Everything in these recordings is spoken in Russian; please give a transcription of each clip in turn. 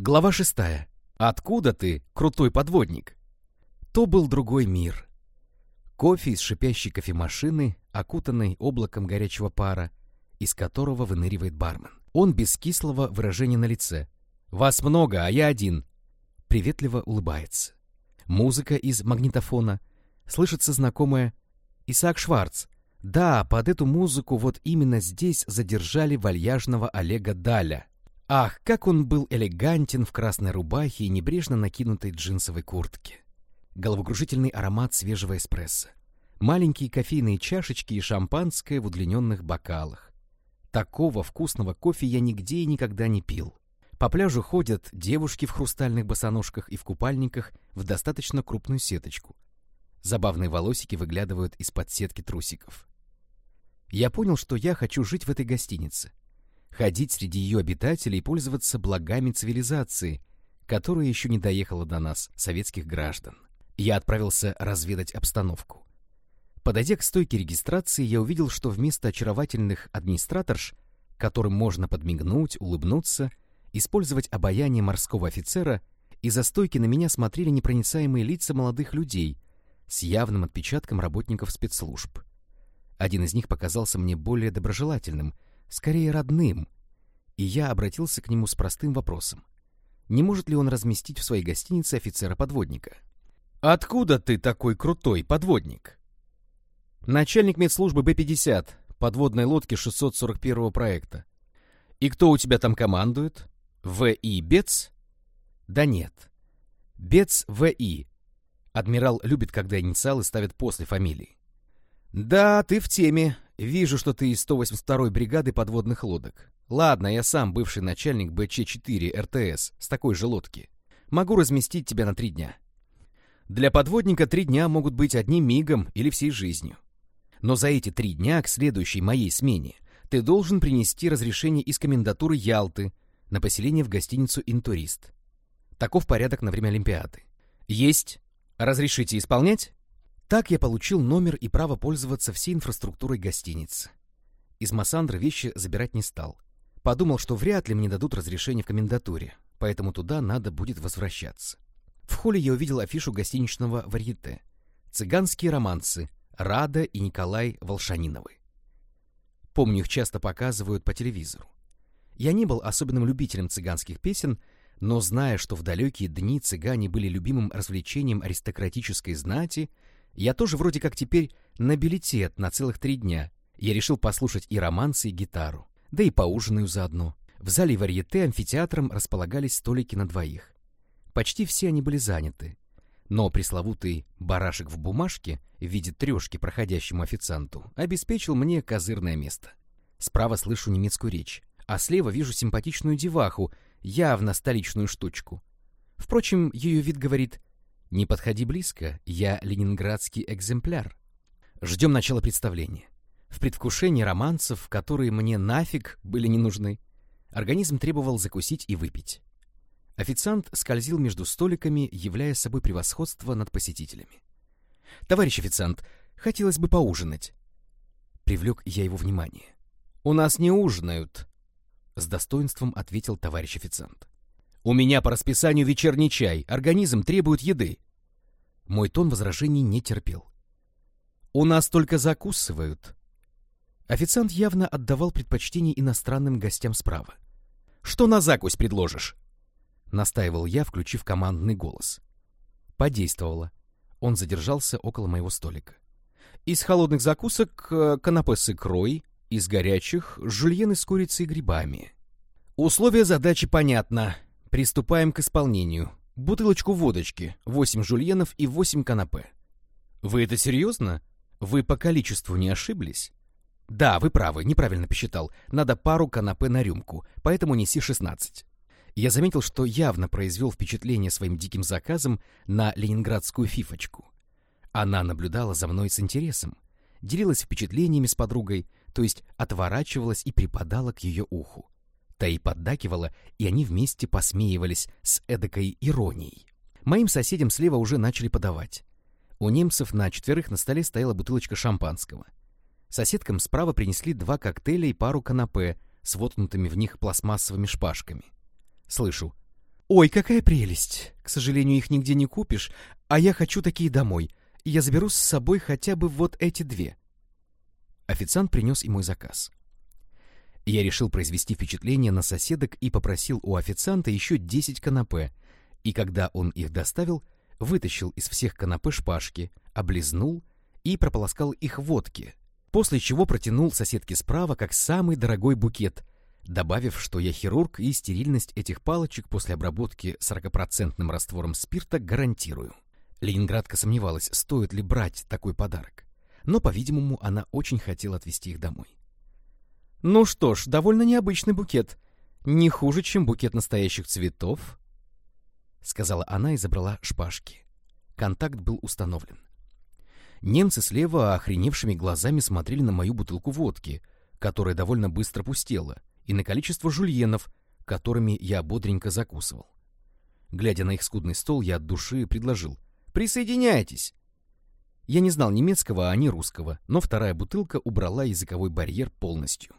Глава шестая. Откуда ты, крутой подводник? То был другой мир. Кофе из шипящей кофемашины, окутанной облаком горячего пара, из которого выныривает бармен. Он без кислого выражения на лице. «Вас много, а я один!» Приветливо улыбается. Музыка из магнитофона. Слышится знакомая «Исаак Шварц». Да, под эту музыку вот именно здесь задержали вальяжного Олега Даля. Ах, как он был элегантен в красной рубахе и небрежно накинутой джинсовой куртке. Головокружительный аромат свежего эспрессо. Маленькие кофейные чашечки и шампанское в удлиненных бокалах. Такого вкусного кофе я нигде и никогда не пил. По пляжу ходят девушки в хрустальных босоножках и в купальниках в достаточно крупную сеточку. Забавные волосики выглядывают из-под сетки трусиков. Я понял, что я хочу жить в этой гостинице ходить среди ее обитателей и пользоваться благами цивилизации, которая еще не доехала до нас, советских граждан. Я отправился разведать обстановку. Подойдя к стойке регистрации, я увидел, что вместо очаровательных администраторш, которым можно подмигнуть, улыбнуться, использовать обаяние морского офицера, из-за стойки на меня смотрели непроницаемые лица молодых людей с явным отпечатком работников спецслужб. Один из них показался мне более доброжелательным — скорее родным, и я обратился к нему с простым вопросом. Не может ли он разместить в своей гостинице офицера-подводника? «Откуда ты такой крутой подводник?» «Начальник медслужбы Б-50, подводной лодки 641 проекта. И кто у тебя там командует? В.И. Бец?» «Да нет. Бец В.И. Адмирал любит, когда инициалы ставят после фамилии. «Да, ты в теме. Вижу, что ты из 182-й бригады подводных лодок. Ладно, я сам бывший начальник БЧ-4 РТС с такой же лодки. Могу разместить тебя на три дня. Для подводника три дня могут быть одним мигом или всей жизнью. Но за эти три дня к следующей моей смене ты должен принести разрешение из комендатуры Ялты на поселение в гостиницу «Интурист». Таков порядок на время Олимпиады. Есть. Разрешите исполнять? Так я получил номер и право пользоваться всей инфраструктурой гостиницы. Из Массандры вещи забирать не стал. Подумал, что вряд ли мне дадут разрешение в комендатуре, поэтому туда надо будет возвращаться. В холле я увидел афишу гостиничного варьете. «Цыганские романсы. Рада и Николай Волшаниновы». Помню, их часто показывают по телевизору. Я не был особенным любителем цыганских песен, но зная, что в далекие дни цыгане были любимым развлечением аристократической знати, я тоже вроде как теперь на билетет на целых три дня. Я решил послушать и романсы, и гитару. Да и поужинаю заодно. В зале варьете амфитеатром располагались столики на двоих. Почти все они были заняты. Но пресловутый барашек в бумажке в виде трешки проходящему официанту обеспечил мне козырное место. Справа слышу немецкую речь, а слева вижу симпатичную деваху, явно столичную штучку. Впрочем, ее вид говорит не подходи близко, я ленинградский экземпляр. Ждем начала представления. В предвкушении романцев, которые мне нафиг были не нужны, организм требовал закусить и выпить. Официант скользил между столиками, являя собой превосходство над посетителями. «Товарищ официант, хотелось бы поужинать». Привлек я его внимание. «У нас не ужинают», — с достоинством ответил товарищ официант. У меня по расписанию вечерний чай, организм требует еды. Мой тон возражений не терпел. У нас только закусывают. Официант явно отдавал предпочтение иностранным гостям справа. Что на закусь предложишь? Настаивал я, включив командный голос. Подействовало. Он задержался около моего столика. Из холодных закусок э, канапе с икрой, из горячих — жульены с курицей и грибами. Условия задачи понятно. Приступаем к исполнению. Бутылочку водочки, 8 жульенов и 8 канапе. Вы это серьезно? Вы по количеству не ошиблись? Да, вы правы, неправильно посчитал. Надо пару канапе на рюмку, поэтому неси 16. Я заметил, что явно произвел впечатление своим диким заказом на ленинградскую фифочку. Она наблюдала за мной с интересом, делилась впечатлениями с подругой, то есть отворачивалась и припадала к ее уху. Та и поддакивала, и они вместе посмеивались с эдакой иронией. Моим соседям слева уже начали подавать. У немцев на четверых на столе стояла бутылочка шампанского. Соседкам справа принесли два коктейля и пару канапе с воткнутыми в них пластмассовыми шпажками. Слышу. «Ой, какая прелесть! К сожалению, их нигде не купишь, а я хочу такие домой. Я заберу с собой хотя бы вот эти две». Официант принес и мой заказ. Я решил произвести впечатление на соседок и попросил у официанта еще 10 канапе, и когда он их доставил, вытащил из всех канапе шпажки, облизнул и прополоскал их в водке, после чего протянул соседке справа как самый дорогой букет, добавив, что я хирург и стерильность этих палочек после обработки 40% раствором спирта гарантирую. Ленинградка сомневалась, стоит ли брать такой подарок, но, по-видимому, она очень хотела отвезти их домой. Ну что ж, довольно необычный букет. Не хуже, чем букет настоящих цветов, — сказала она и забрала шпажки. Контакт был установлен. Немцы слева охреневшими глазами смотрели на мою бутылку водки, которая довольно быстро пустела, и на количество жульенов, которыми я бодренько закусывал. Глядя на их скудный стол, я от души предложил «Присоединяйтесь!». Я не знал немецкого, а не русского, но вторая бутылка убрала языковой барьер полностью.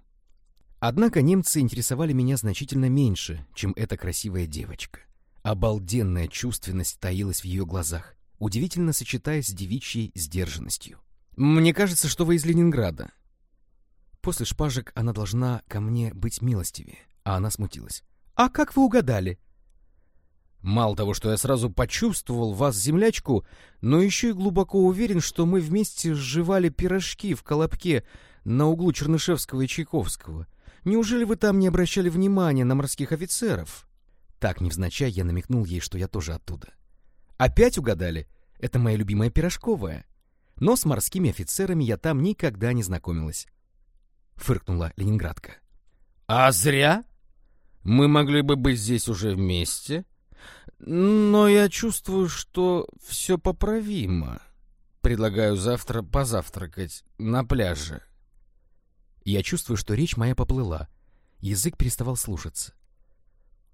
Однако немцы интересовали меня значительно меньше, чем эта красивая девочка. Обалденная чувственность таилась в ее глазах, удивительно сочетаясь с девичьей сдержанностью. «Мне кажется, что вы из Ленинграда». После шпажек она должна ко мне быть милостивее, а она смутилась. «А как вы угадали?» «Мало того, что я сразу почувствовал вас, землячку, но еще и глубоко уверен, что мы вместе сживали пирожки в Колобке на углу Чернышевского и Чайковского». Неужели вы там не обращали внимания на морских офицеров? Так невзначай я намекнул ей, что я тоже оттуда. Опять угадали? Это моя любимая пирожковая. Но с морскими офицерами я там никогда не знакомилась. Фыркнула ленинградка. А зря? Мы могли бы быть здесь уже вместе. Но я чувствую, что все поправимо. Предлагаю завтра позавтракать на пляже. Я чувствую, что речь моя поплыла. Язык переставал слушаться.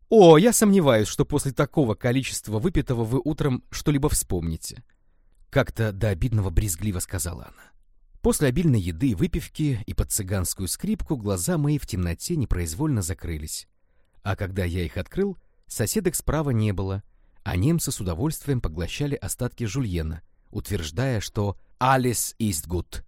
«О, я сомневаюсь, что после такого количества выпитого вы утром что-либо вспомните», — как-то до обидного брезгливо сказала она. После обильной еды и выпивки и под цыганскую скрипку глаза мои в темноте непроизвольно закрылись. А когда я их открыл, соседок справа не было, а немцы с удовольствием поглощали остатки жульена, утверждая, что «alles ist gut»,